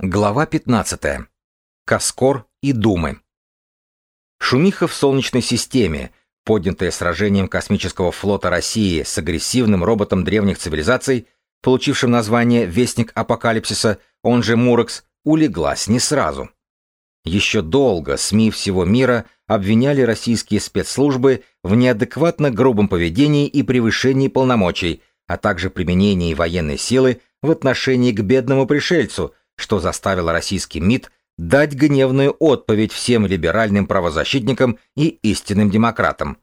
Глава 15. Каскор и Думы. Шумиха в Солнечной системе, поднятая сражением космического флота России с агрессивным роботом древних цивилизаций, получившим название Вестник Апокалипсиса, он же Мурекс, улеглась не сразу. Еще долго СМИ всего мира обвиняли российские спецслужбы в неадекватно грубом поведении и превышении полномочий, а также применении военной силы в отношении к бедному пришельцу – что заставило российский МИД дать гневную отповедь всем либеральным правозащитникам и истинным демократам.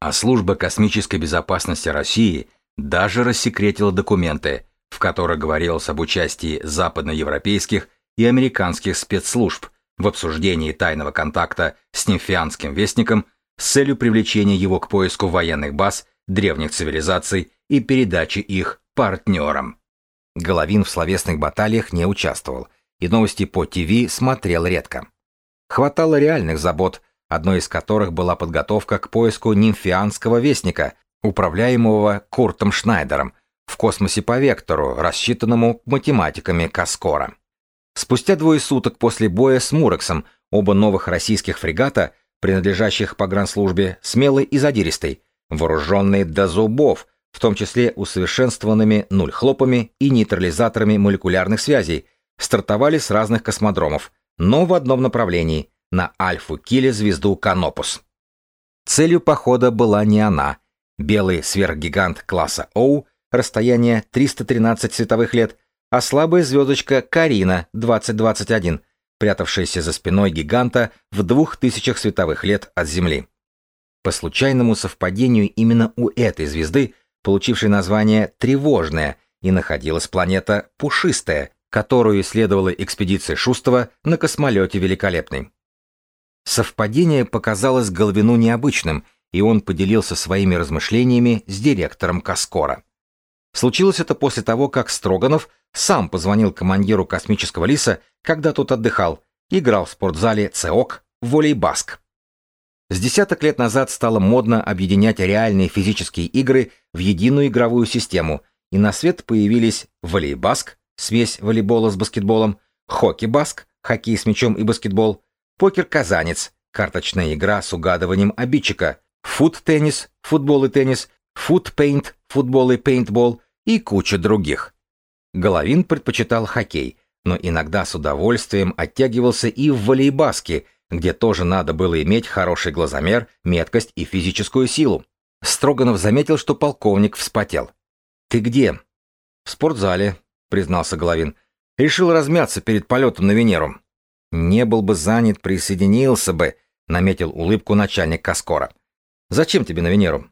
А служба космической безопасности России даже рассекретила документы, в которых говорилось об участии западноевропейских и американских спецслужб в обсуждении тайного контакта с нимфианским вестником с целью привлечения его к поиску военных баз древних цивилизаций и передачи их партнерам. Головин в словесных баталиях не участвовал, и новости по ТВ смотрел редко. Хватало реальных забот, одной из которых была подготовка к поиску нимфианского вестника, управляемого Куртом Шнайдером, в космосе по вектору, рассчитанному математиками Каскора. Спустя двое суток после боя с Мурексом оба новых российских фрегата, принадлежащих погранслужбе, смелый и задиристый, вооруженные до зубов, в том числе усовершенствованными нуль-хлопами и нейтрализаторами молекулярных связей, стартовали с разных космодромов, но в одном направлении – на Альфу-Киле-звезду Канопус. Целью похода была не она. Белый сверхгигант класса Оу, расстояние 313 световых лет, а слабая звездочка Карина 2021, прятавшаяся за спиной гиганта в двух тысячах световых лет от Земли. По случайному совпадению именно у этой звезды – получившей название «Тревожная», и находилась планета Пушистая, которую исследовала экспедиция Шустова на космолете Великолепный. Совпадение показалось Головину необычным, и он поделился своими размышлениями с директором Каскора. Случилось это после того, как Строганов сам позвонил командиру космического лиса, когда тот отдыхал, играл в спортзале ЦЕОК волейбаск. С десяток лет назад стало модно объединять реальные физические игры в единую игровую систему, и на свет появились волейбаск, смесь волейбола с баскетболом, хоккей-баск, хоккей с мячом и баскетбол, покер-казанец, карточная игра с угадыванием обидчика, фут-теннис, футбол и теннис, фут-пейнт, футбол и пейнтбол и куча других. Головин предпочитал хоккей, но иногда с удовольствием оттягивался и в волейбаске – где тоже надо было иметь хороший глазомер, меткость и физическую силу. Строганов заметил, что полковник вспотел. «Ты где?» «В спортзале», — признался Головин. «Решил размяться перед полетом на Венеру». «Не был бы занят, присоединился бы», — наметил улыбку начальник Каскора. «Зачем тебе на Венеру?»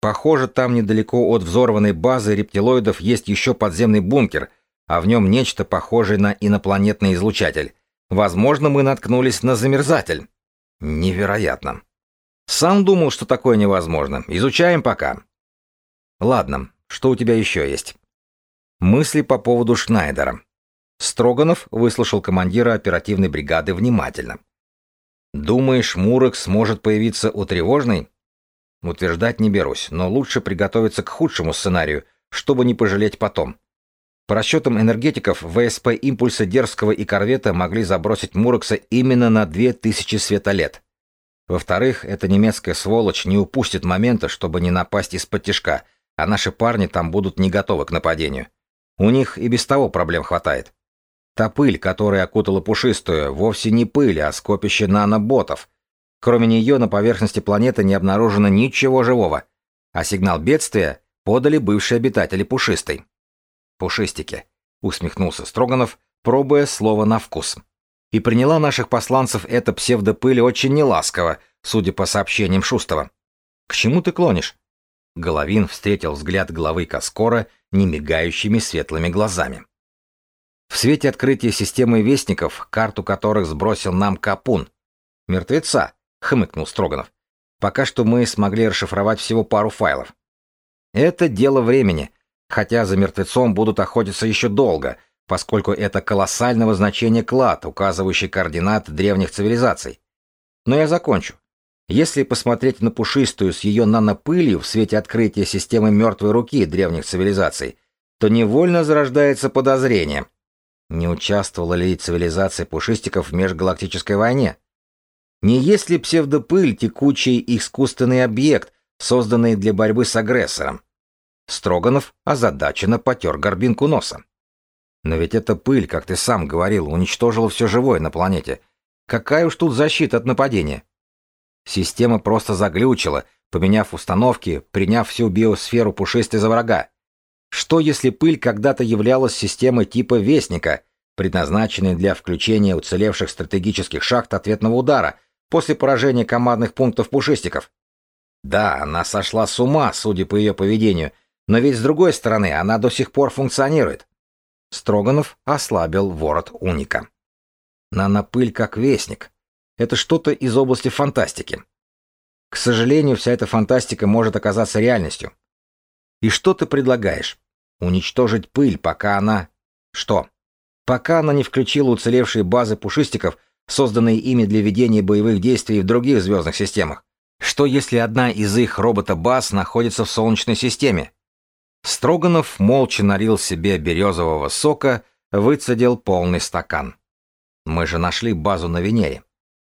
«Похоже, там недалеко от взорванной базы рептилоидов есть еще подземный бункер, а в нем нечто похожее на инопланетный излучатель. Возможно, мы наткнулись на замерзатель. Невероятно. Сам думал, что такое невозможно. Изучаем пока. Ладно, что у тебя еще есть? Мысли по поводу Шнайдера. Строганов выслушал командира оперативной бригады внимательно. Думаешь, Мурок сможет появиться у тревожной? Утверждать не берусь, но лучше приготовиться к худшему сценарию, чтобы не пожалеть потом. По расчетам энергетиков, ВСП импульса Дерзкого и корвета могли забросить Мурокса именно на 2000 светолет. Во-вторых, эта немецкая сволочь не упустит момента, чтобы не напасть из-под тяжка, а наши парни там будут не готовы к нападению. У них и без того проблем хватает. Та пыль, которая окутала пушистую, вовсе не пыль, а скопище наноботов. Кроме нее на поверхности планеты не обнаружено ничего живого, а сигнал бедствия подали бывшие обитатели пушистой. Пушистики, усмехнулся Строганов, пробуя слово на вкус. И приняла наших посланцев эта псевдопыль очень неласково, судя по сообщениям Шустова. К чему ты клонишь? Головин встретил взгляд главы Каскора немигающими светлыми глазами. В свете открытия системы вестников, карту которых сбросил нам Капун. Мертвеца, хмыкнул Строганов. Пока что мы смогли расшифровать всего пару файлов. Это дело времени, хотя за мертвецом будут охотиться еще долго, поскольку это колоссального значения клад, указывающий координат древних цивилизаций. Но я закончу. Если посмотреть на пушистую с ее нанопылью в свете открытия системы мертвой руки древних цивилизаций, то невольно зарождается подозрение. Не участвовала ли цивилизация пушистиков в межгалактической войне? Не есть ли псевдопыль текучий искусственный объект, созданный для борьбы с агрессором? Строганов озадаченно потер горбинку носа. Но ведь эта пыль, как ты сам говорил, уничтожила все живое на планете. Какая уж тут защита от нападения? Система просто заглючила, поменяв установки, приняв всю биосферу пушистой за врага. Что если пыль когда-то являлась системой типа Вестника, предназначенной для включения уцелевших стратегических шахт ответного удара после поражения командных пунктов пушистиков? Да, она сошла с ума, судя по ее поведению, но ведь с другой стороны она до сих пор функционирует. Строганов ослабил ворот уника. Нанопыль как вестник. Это что-то из области фантастики. К сожалению, вся эта фантастика может оказаться реальностью. И что ты предлагаешь? Уничтожить пыль, пока она... Что? Пока она не включила уцелевшие базы пушистиков, созданные ими для ведения боевых действий в других звездных системах. Что если одна из их робота-баз находится в Солнечной системе? Строганов молча налил себе березового сока, выцедил полный стакан. Мы же нашли базу на Венере.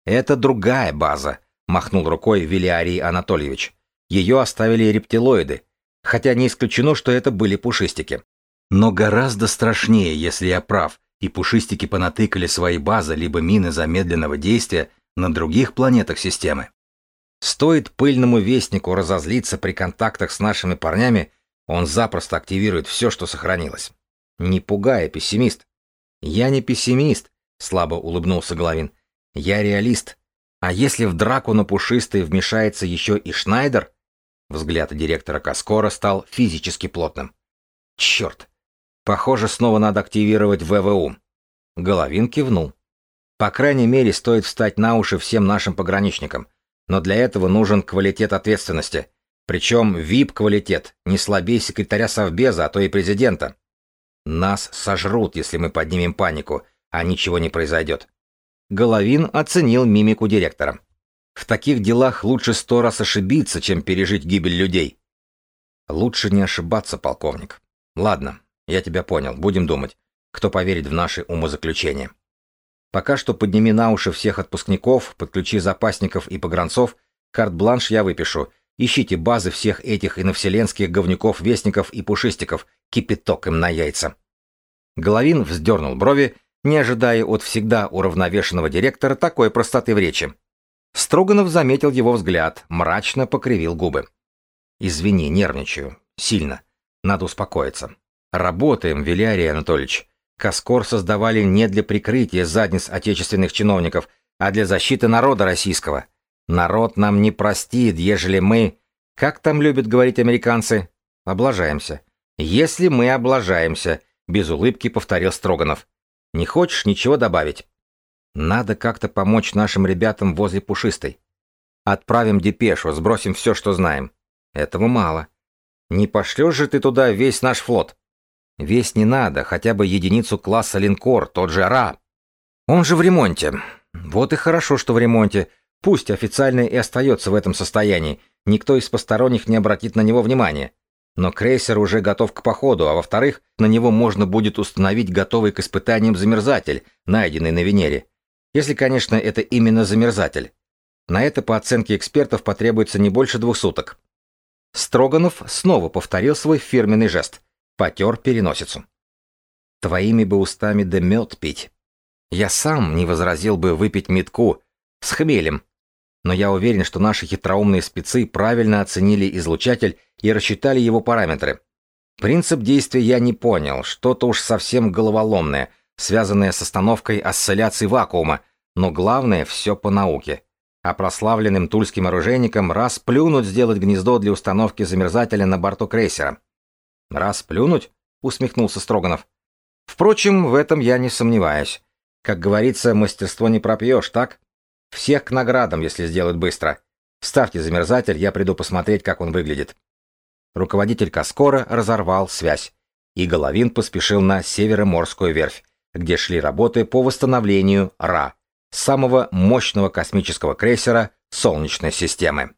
Это другая база, махнул рукой Велиарий Анатольевич. Ее оставили рептилоиды, хотя не исключено, что это были пушистики. Но гораздо страшнее, если я прав, и пушистики понатыкали свои базы либо мины замедленного действия на других планетах системы. Стоит пыльному вестнику разозлиться при контактах с нашими парнями, он запросто активирует все, что сохранилось. Не пугай, пессимист. Я не пессимист, слабо улыбнулся Головин. Я реалист. А если в драку на пушистой вмешается еще и Шнайдер, Взгляд директора Каскора стал физически плотным. Черт! Похоже, снова надо активировать ВВУ. Головин кивнул. По крайней мере, стоит встать на уши всем нашим пограничникам. Но для этого нужен квалитет ответственности. Причем VIP-квалитет, не слабее секретаря Совбеза, а то и президента. Нас сожрут, если мы поднимем панику, а ничего не произойдет. Головин оценил мимику директора. В таких делах лучше сто раз ошибиться, чем пережить гибель людей. Лучше не ошибаться, полковник. Ладно, я тебя понял, будем думать, кто поверит в наши умозаключения. Пока что подними на уши всех отпускников, подключи запасников и погранцов, карт-бланш я выпишу. Ищите базы всех этих иновселенских говнюков, вестников и пушистиков, кипяток им на яйца. Головин вздернул брови, не ожидая от всегда уравновешенного директора такой простоты в речи. Строганов заметил его взгляд, мрачно покривил губы. «Извини, нервничаю. Сильно. Надо успокоиться. Работаем, Вилярий Анатольевич. Каскор создавали не для прикрытия задниц отечественных чиновников, а для защиты народа российского. Народ нам не простит, ежели мы... Как там любят говорить американцы? Облажаемся. Если мы облажаемся, без улыбки повторил Строганов. Не хочешь ничего добавить? Надо как-то помочь нашим ребятам возле Пушистой. Отправим депешу, сбросим все, что знаем. Этого мало. Не пошлешь же ты туда весь наш флот? Весь не надо, хотя бы единицу класса линкор, тот же Ра. Он же в ремонте. Вот и хорошо, что в ремонте. Пусть официально и остается в этом состоянии. Никто из посторонних не обратит на него внимания. Но крейсер уже готов к походу, а во-вторых, на него можно будет установить готовый к испытаниям замерзатель, найденный на Венере. Если, конечно, это именно замерзатель. На это, по оценке экспертов, потребуется не больше двух суток. Строганов снова повторил свой фирменный жест. Потер переносицу. Твоими бы устами да мед пить. Я сам не возразил бы выпить метку с хмелем. Но я уверен, что наши хитроумные спецы правильно оценили излучатель и рассчитали его параметры. Принцип действия я не понял, что-то уж совсем головоломное — связанная с остановкой осцилляций вакуума, но главное все по науке. А прославленным тульским оружейникам раз плюнуть сделать гнездо для установки замерзателя на борту крейсера. «Раз плюнуть?» — усмехнулся Строганов. «Впрочем, в этом я не сомневаюсь. Как говорится, мастерство не пропьешь, так? Всех к наградам, если сделают быстро. Ставьте замерзатель, я приду посмотреть, как он выглядит». Руководитель Каскора разорвал связь, и Головин поспешил на Североморскую верфь, где шли работы по восстановлению Ра, самого мощного космического крейсера Солнечной системы.